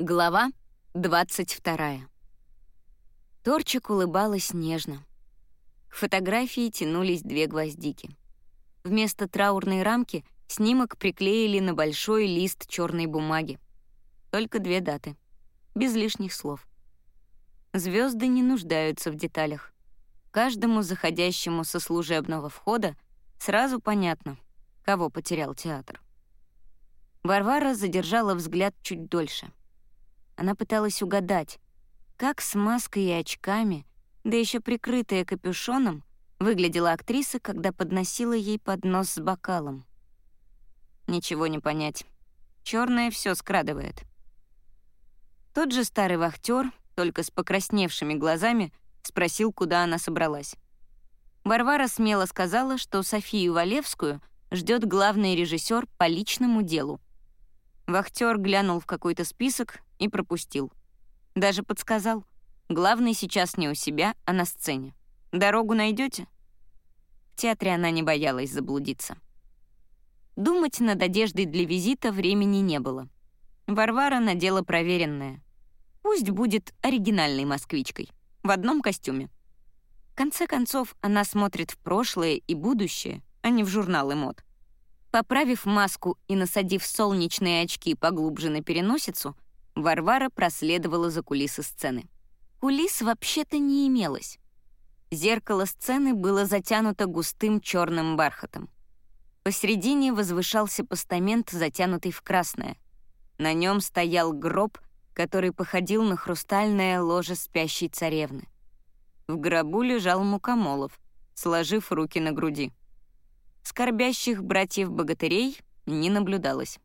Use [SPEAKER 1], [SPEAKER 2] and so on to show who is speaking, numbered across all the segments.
[SPEAKER 1] Глава 22. Торчик улыбалась нежно. К фотографии тянулись две гвоздики. Вместо траурной рамки снимок приклеили на большой лист черной бумаги. Только две даты. Без лишних слов. Звезды не нуждаются в деталях. Каждому заходящему со служебного входа сразу понятно, кого потерял театр. Варвара задержала взгляд чуть дольше — она пыталась угадать, как с маской и очками, да еще прикрытая капюшоном, выглядела актриса, когда подносила ей поднос с бокалом. Ничего не понять. Черное все скрадывает. Тот же старый вахтер, только с покрасневшими глазами, спросил, куда она собралась. Варвара смело сказала, что Софию Валевскую ждет главный режиссер по личному делу. Вахтер глянул в какой-то список и пропустил. Даже подсказал. Главный сейчас не у себя, а на сцене. Дорогу найдете? В театре она не боялась заблудиться. Думать над одеждой для визита времени не было. Варвара надела проверенное. Пусть будет оригинальной москвичкой. В одном костюме. В конце концов, она смотрит в прошлое и будущее, а не в журналы мод. Поправив маску и насадив солнечные очки поглубже на переносицу, Варвара проследовала за кулисы сцены. Кулис вообще-то не имелось. Зеркало сцены было затянуто густым черным бархатом. Посередине возвышался постамент, затянутый в красное. На нем стоял гроб, который походил на хрустальное ложе спящей царевны. В гробу лежал Мукомолов, сложив руки на груди. Скорбящих братьев-богатырей не наблюдалось.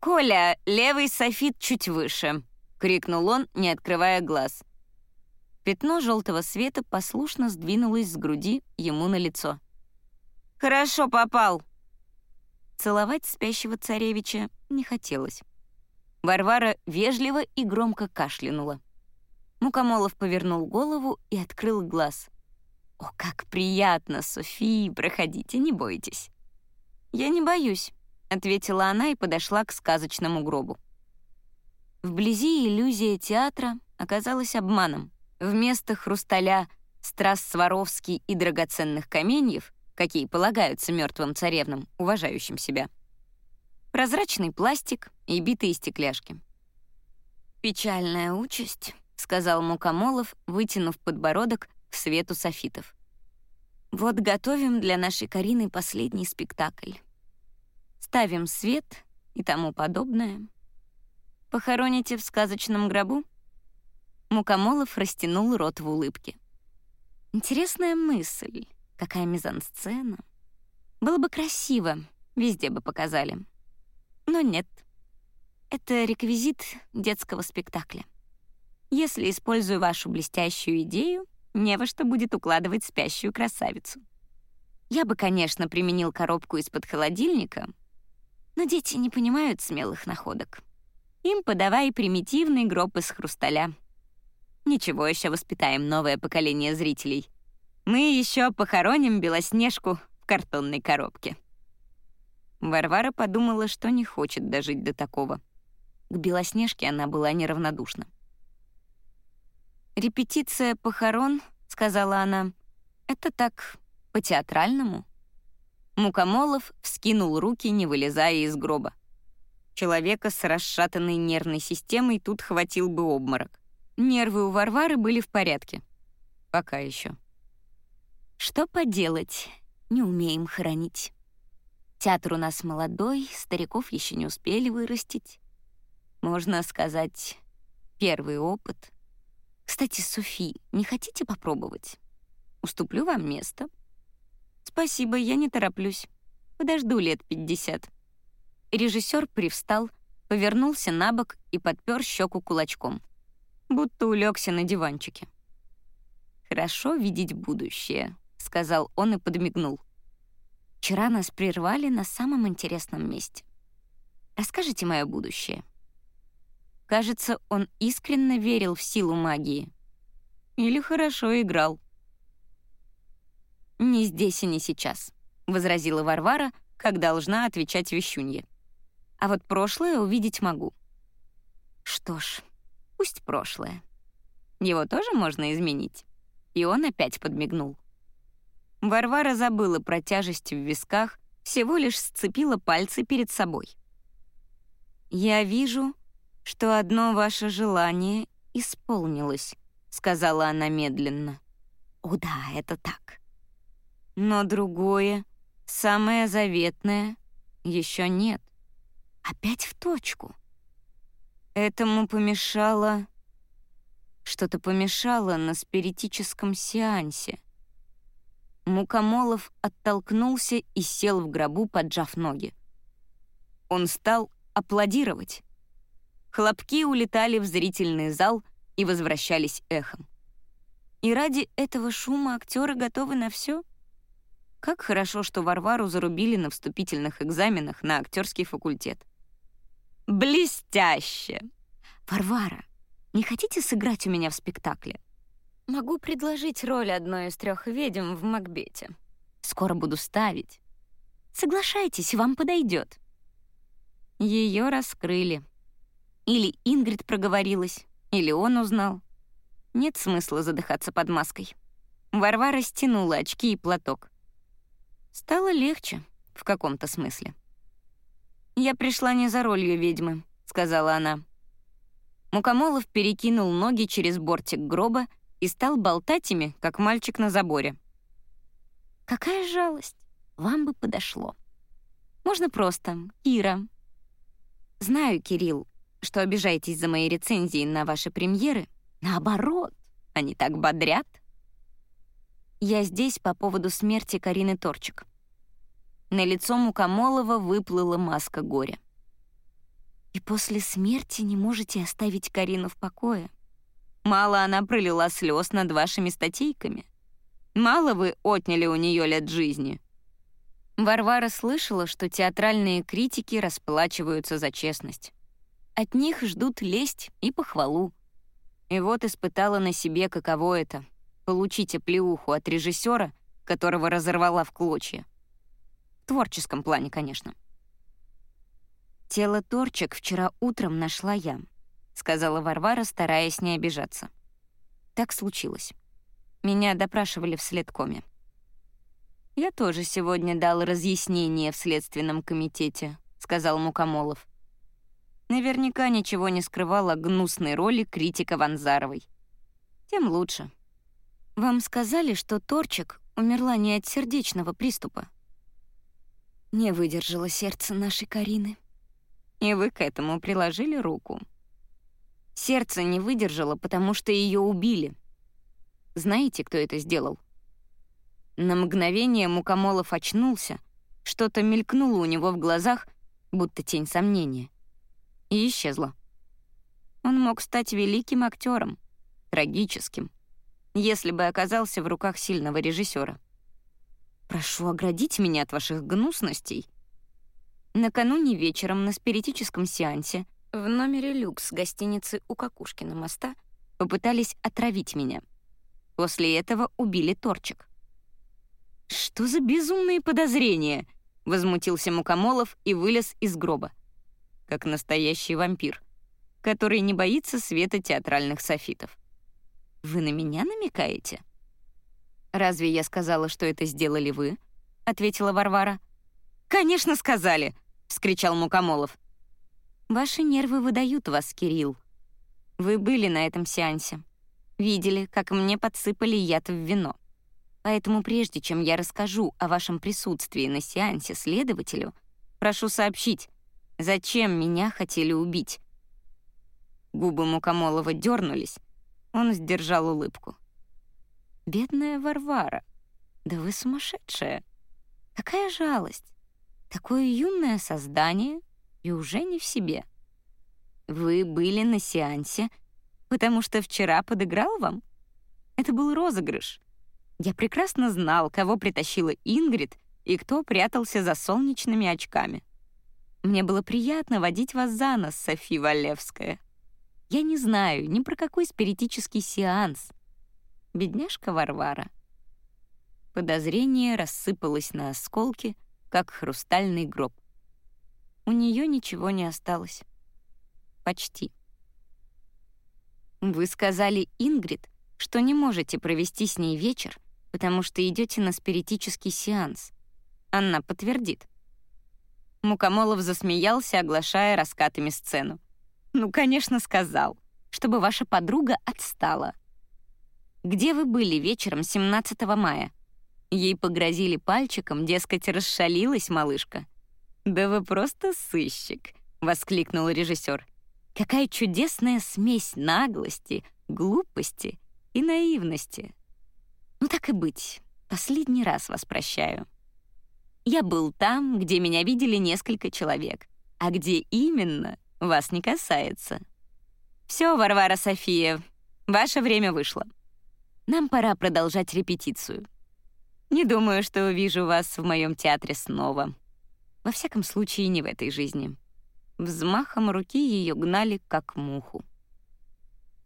[SPEAKER 1] «Коля, левый софит чуть выше!» — крикнул он, не открывая глаз. Пятно желтого света послушно сдвинулось с груди ему на лицо. «Хорошо попал!» Целовать спящего царевича не хотелось. Варвара вежливо и громко кашлянула. Мукомолов повернул голову и открыл глаз. «О, как приятно, Софии! Проходите, не бойтесь». «Я не боюсь», — ответила она и подошла к сказочному гробу. Вблизи иллюзия театра оказалась обманом. Вместо хрусталя, страз Сваровский и драгоценных каменьев, какие полагаются мертвым царевнам, уважающим себя, прозрачный пластик и битые стекляшки. «Печальная участь», — сказал Мукомолов, вытянув подбородок к свету софитов. «Вот готовим для нашей Карины последний спектакль ставим свет и тому подобное. Похороните в сказочном гробу? Мукомолов растянул рот в улыбке. Интересная мысль. Какая мизансцена. Было бы красиво, везде бы показали. Но нет. Это реквизит детского спектакля. Если использую вашу блестящую идею, не во что будет укладывать спящую красавицу. Я бы, конечно, применил коробку из-под холодильника, но дети не понимают смелых находок. Им подавай примитивный гроб из хрусталя. Ничего, еще воспитаем новое поколение зрителей. Мы еще похороним Белоснежку в картонной коробке. Варвара подумала, что не хочет дожить до такого. К Белоснежке она была неравнодушна. «Репетиция похорон», — сказала она, — «это так, по-театральному». Мукомолов вскинул руки, не вылезая из гроба. Человека с расшатанной нервной системой тут хватил бы обморок. Нервы у Варвары были в порядке. Пока еще. Что поделать, не умеем хоронить. Театр у нас молодой, стариков еще не успели вырастить. Можно сказать, первый опыт. Кстати, Софи, не хотите попробовать? Уступлю вам место. «Спасибо, я не тороплюсь. Подожду лет пятьдесят». Режиссер привстал, повернулся на бок и подпер щеку кулачком, будто улегся на диванчике. «Хорошо видеть будущее», — сказал он и подмигнул. «Вчера нас прервали на самом интересном месте. Расскажите мое будущее». Кажется, он искренне верил в силу магии. Или хорошо играл. «Не здесь и не сейчас», — возразила Варвара, как должна отвечать вещунье. «А вот прошлое увидеть могу. Что ж, пусть прошлое. Его тоже можно изменить. И он опять подмигнул. Варвара забыла про тяжесть в висках, всего лишь сцепила пальцы перед собой. «Я вижу, что одно ваше желание исполнилось», — сказала она медленно. «О да, это так. Но другое, самое заветное, еще нет. Опять в точку. Этому помешало... Что-то помешало на спиритическом сеансе. Мукомолов оттолкнулся и сел в гробу, поджав ноги. Он стал аплодировать. Хлопки улетали в зрительный зал и возвращались эхом. И ради этого шума актеры готовы на все. Как хорошо, что Варвару зарубили на вступительных экзаменах на актерский факультет. Блестяще! Варвара, не хотите сыграть у меня в спектакле? Могу предложить роль одной из трех ведьм в Макбете. Скоро буду ставить. Соглашайтесь, вам подойдет. Ее раскрыли. Или Ингрид проговорилась, или он узнал. Нет смысла задыхаться под маской. Варвара стянула очки и платок. Стало легче, в каком-то смысле. «Я пришла не за ролью ведьмы», — сказала она. Мукомолов перекинул ноги через бортик гроба и стал болтать ими, как мальчик на заборе. «Какая жалость! Вам бы подошло. Можно просто «Ира». Знаю, Кирилл, что обижаетесь за мои рецензии на ваши премьеры, Наоборот, они так бодрят. Я здесь по поводу смерти Карины Торчик. На лицо Мукомолова выплыла маска горя. И после смерти не можете оставить Карину в покое. Мало она пролила слез над вашими статейками. Мало вы отняли у нее лет жизни. Варвара слышала, что театральные критики расплачиваются за честность. От них ждут лесть и похвалу. И вот испытала на себе, каково это — получить оплеуху от режиссера, которого разорвала в клочья. В творческом плане, конечно. «Тело Торчик вчера утром нашла я», — сказала Варвара, стараясь не обижаться. Так случилось. Меня допрашивали в следкоме. «Я тоже сегодня дал разъяснение в Следственном комитете», — сказал Мукомолов наверняка ничего не скрывал о гнусной роли критика Ванзаровой. Тем лучше. Вам сказали, что Торчик умерла не от сердечного приступа. Не выдержало сердце нашей Карины. И вы к этому приложили руку. Сердце не выдержало, потому что ее убили. Знаете, кто это сделал? На мгновение Мукомолов очнулся, что-то мелькнуло у него в глазах, будто тень сомнения — и исчезла. Он мог стать великим актером, трагическим, если бы оказался в руках сильного режиссера. «Прошу оградить меня от ваших гнусностей». Накануне вечером на спиритическом сеансе в номере люкс гостиницы у Какушкина моста попытались отравить меня. После этого убили Торчик. «Что за безумные подозрения?» — возмутился Мукомолов и вылез из гроба как настоящий вампир, который не боится света театральных софитов. «Вы на меня намекаете?» «Разве я сказала, что это сделали вы?» — ответила Варвара. «Конечно сказали!» — вскричал Мукомолов. «Ваши нервы выдают вас, Кирилл. Вы были на этом сеансе. Видели, как мне подсыпали яд в вино. Поэтому прежде чем я расскажу о вашем присутствии на сеансе следователю, прошу сообщить, Зачем меня хотели убить? Губы Мукомолова дернулись. Он сдержал улыбку. «Бедная Варвара, да вы сумасшедшая! Какая жалость! Такое юное создание и уже не в себе. Вы были на сеансе, потому что вчера подыграл вам? Это был розыгрыш. Я прекрасно знал, кого притащила Ингрид и кто прятался за солнечными очками. Мне было приятно водить вас за нос, Софи Валевская. Я не знаю ни про какой спиритический сеанс. Бедняжка Варвара. Подозрение рассыпалось на осколки, как хрустальный гроб. У нее ничего не осталось. Почти. Вы сказали Ингрид, что не можете провести с ней вечер, потому что идете на спиритический сеанс. Она подтвердит. Мукомолов засмеялся, оглашая раскатами сцену. «Ну, конечно, сказал, чтобы ваша подруга отстала. Где вы были вечером 17 мая?» Ей погрозили пальчиком, дескать, расшалилась малышка. «Да вы просто сыщик», — воскликнул режиссер. «Какая чудесная смесь наглости, глупости и наивности. Ну так и быть, последний раз вас прощаю. Я был там, где меня видели несколько человек, а где именно, вас не касается. Все, Варвара София, ваше время вышло. Нам пора продолжать репетицию. Не думаю, что увижу вас в моем театре снова. Во всяком случае, не в этой жизни. Взмахом руки ее гнали, как муху.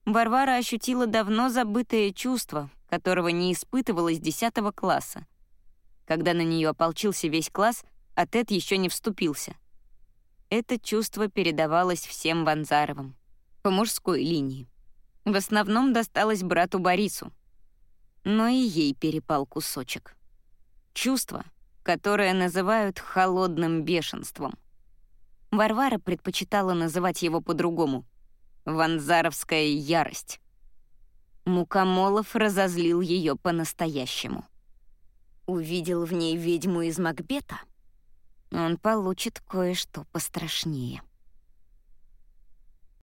[SPEAKER 1] Варвара ощутила давно забытое чувство, которого не испытывала с 10 класса. Когда на нее ополчился весь класс, а Тед еще не вступился. Это чувство передавалось всем Ванзаровым, по мужской линии. В основном досталось брату Борису. Но и ей перепал кусочек. Чувство, которое называют холодным бешенством. Варвара предпочитала называть его по-другому — ванзаровская ярость. Мукомолов разозлил ее по-настоящему. Увидел в ней ведьму из Макбета? Он получит кое-что пострашнее.